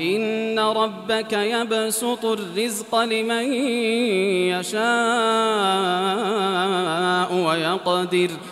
إن ربك يبسط الرزق لمن يشاء ويقدر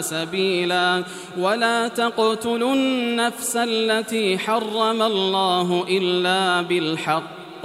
سبيلا ولا تقتلوا النفس التي حرم الله إلا بالحق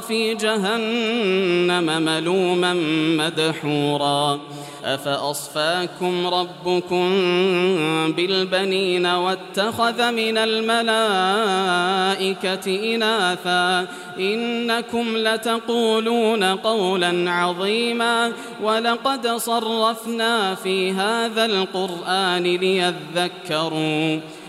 في جهنم ملوما مدحورا. أفأصفاكم ربكم بالبنين واتخذ من الملائكة إناثا؟ إنكم لتقولون قولا عظيما. ولقد صرفنا في هذا القرآن ليذكروا.